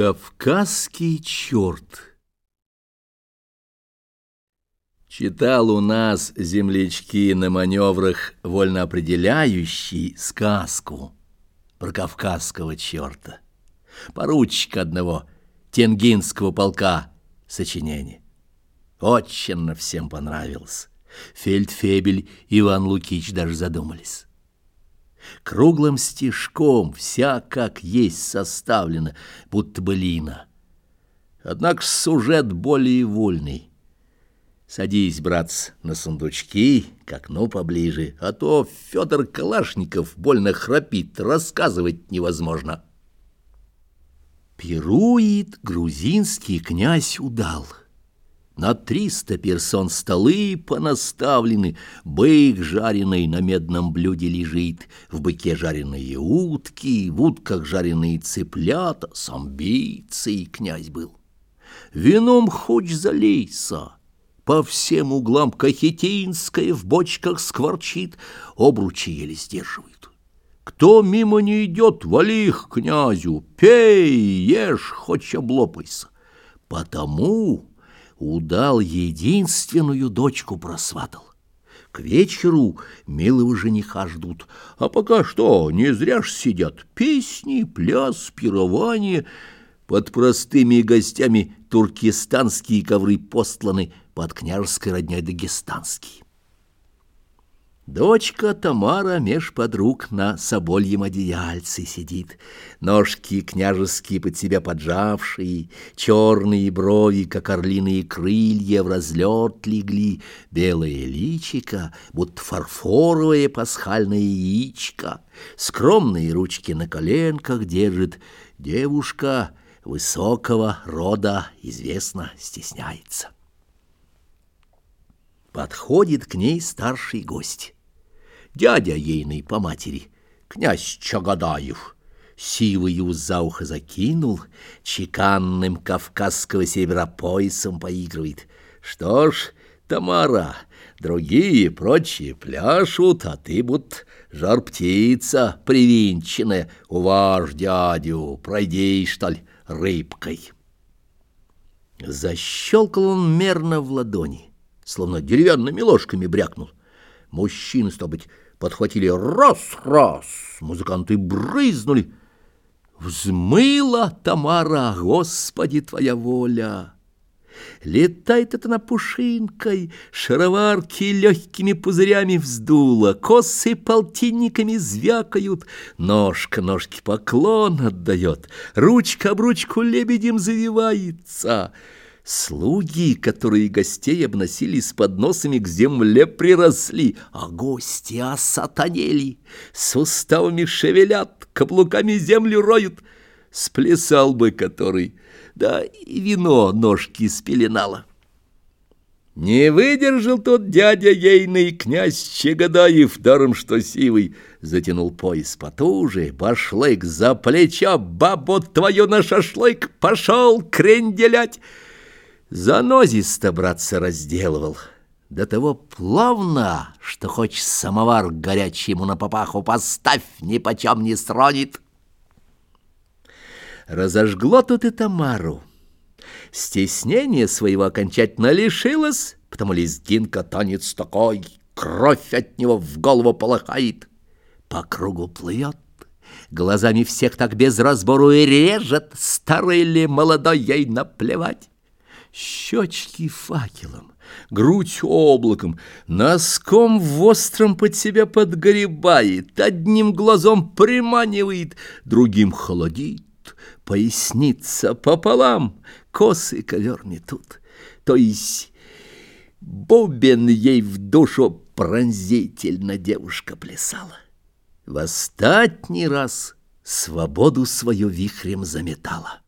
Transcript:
Кавказский черт Читал у нас землячки на маневрах вольно определяющий сказку про кавказского черта, поручика одного тенгинского полка сочинение. Очень всем понравилось. Фельдфебель Иван Лукич даже задумались. Круглым стежком вся как есть составлена, будто бы лина. Однако сюжет более вольный. Садись, братц, на сундучки, к окну поближе, а то Федор Калашников больно храпит, рассказывать невозможно. Пирует грузинский князь удал. На триста персон столы понаставлены, Бык жареный на медном блюде лежит, В быке жареные утки, в утках жареные цыплята, Самбийцы князь был. Вином хоть залейся, по всем углам Кахетинская в бочках скворчит, Обручи еле сдерживают. Кто мимо не идет, вали их князю, Пей, ешь, хоть облопайся. Потому удал единственную дочку просватал. К вечеру милого жениха ждут, а пока что не зря ж сидят песни, пляс, пирование. Под простыми гостями туркестанские ковры постланы, под княжеской родней дагестанские. Дочка Тамара меж подруг на собольем одеяльце сидит, Ножки княжеские под себя поджавшие, Черные брови, как орлиные крылья, в разлет легли, Белое личико, будто фарфоровое пасхальное яичко, Скромные ручки на коленках держит, Девушка высокого рода, известно, стесняется. Подходит к ней старший гость дядя ейный по матери, князь Чагадаев. Сивый за ухо закинул, чеканным кавказского севера поясом поигрывает. Что ж, Тамара, другие прочие пляшут, а ты будто жар-птица привинченная, уваж дядю, пройди, что ли, рыбкой. Защелкал он мерно в ладони, словно деревянными ложками брякнул. Мужчины, стал быть, подхватили раз-раз, музыканты брызнули. Взмыла Тамара, Господи, Твоя воля! Летает это на пушинкой, шароварки легкими пузырями вздула, косы полтинниками звякают, ножка ножки поклон отдает, ручка об ручку лебедем завивается — Слуги, которые гостей обносили с подносами к земле, приросли, а гости осатанели, суставами шевелят, каблуками землю роют. Сплясал бы который, да и вино ножки спеленало. Не выдержал тот дядя ейный князь Чегадаев, даром что сивый, затянул пояс потуже, башлык за плеча, бабу твою на шашлык, пошел кренделять. Занозисто, братца, разделывал. До того плавно, что хоть самовар горячий ему на попаху поставь, ни почем не стронет. Разожгло тут и Тамару. Стеснение своего окончательно лишилось, потому лезгинка танец такой, кровь от него в голову полыхает, по кругу плывет. Глазами всех так без разбору и режет, старый ли молодой ей наплевать щечки факелом, грудь облаком, носком в остром под себя подгребает, одним глазом приманивает, другим холодит, поясница пополам, косы ковер метут. То есть бубен ей в душу пронзительно девушка плясала. В остатний раз свободу свою вихрем заметала.